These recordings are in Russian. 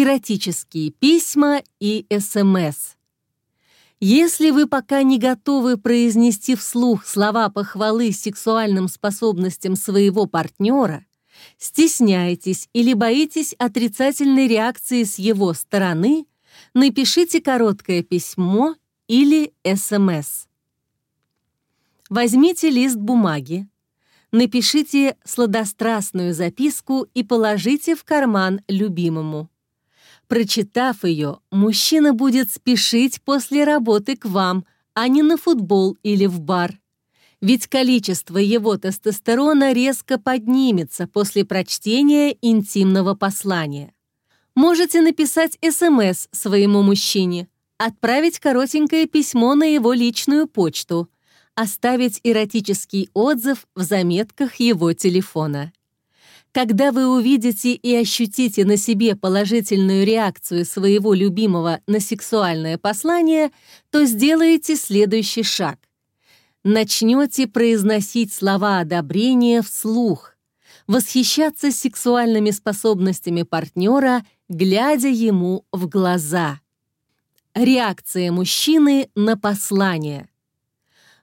Эротические письма и СМС. Если вы пока не готовы произнести вслух слова похвалы сексуальным способностям своего партнера, стесняетесь или боитесь отрицательной реакции с его стороны, напишите короткое письмо или СМС. Возьмите лист бумаги, напишите сладострастную записку и положите в карман любимому. Прочитав ее, мужчина будет спешить после работы к вам, а не на футбол или в бар. Ведь количество его тестостерона резко поднимется после прочтения интимного послания. Можете написать СМС своему мужчине, отправить коротенькое письмо на его личную почту, оставить эротический отзыв в заметках его телефона. Когда вы увидите и ощутите на себе положительную реакцию своего любимого на сексуальное послание, то сделаете следующий шаг. Начнете произносить слова одобрения вслух, восхищаться сексуальными способностями партнера, глядя ему в глаза. Реакция мужчины на послание.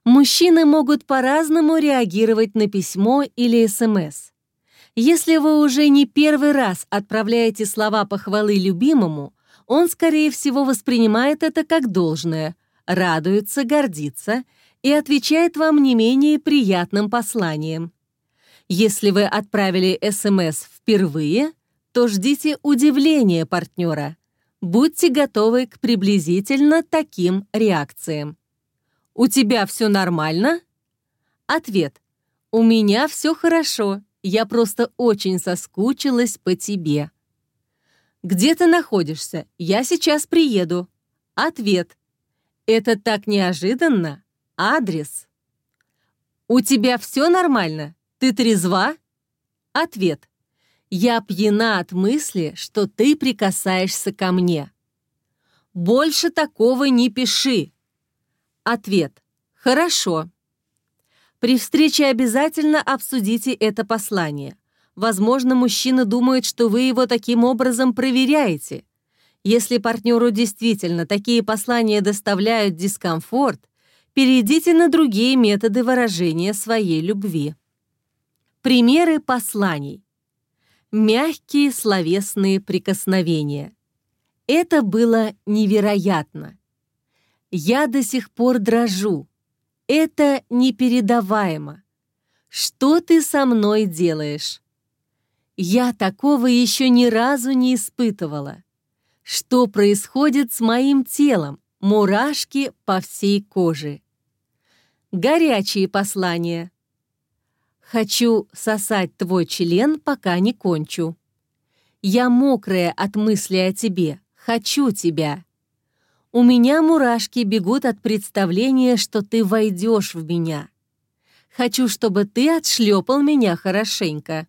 Мужчины могут по-разному реагировать на письмо или СМС. Если вы уже не первый раз отправляете слова похвалы любимому, он, скорее всего, воспринимает это как должное, радуется, гордится и отвечает вам не менее приятным посланием. Если вы отправили СМС впервые, то ждите удивления партнера. Будьте готовы к приблизительно таким реакциям. «У тебя все нормально?» Ответ. «У меня все хорошо. Я просто очень соскучилась по тебе. Где ты находишься? Я сейчас приеду. Ответ. Это так неожиданно. Адрес. У тебя все нормально? Ты трезва? Ответ. Я пьяна от мысли, что ты прикасаешься ко мне. Больше такого не пиши. Ответ. Хорошо. При встрече обязательно обсудите это послание. Возможно, мужчина думает, что вы его таким образом проверяете. Если партнеру действительно такие послания доставляют дискомфорт, перейдите на другие методы выражения своей любви. Примеры посланий. Мягкие словесные прикосновения. Это было невероятно. Я до сих пор дрожу. Это непередаваемо. Что ты со мной делаешь? Я такого еще ни разу не испытывала. Что происходит с моим телом? Мурашки по всей коже. Горячие послания. Хочу сосать твой член, пока не кончу. Я мокрая от мысли о тебе. Хочу тебя. У меня мурашки бегут от представления, что ты войдешь в меня. Хочу, чтобы ты отшлепал меня хорошенько.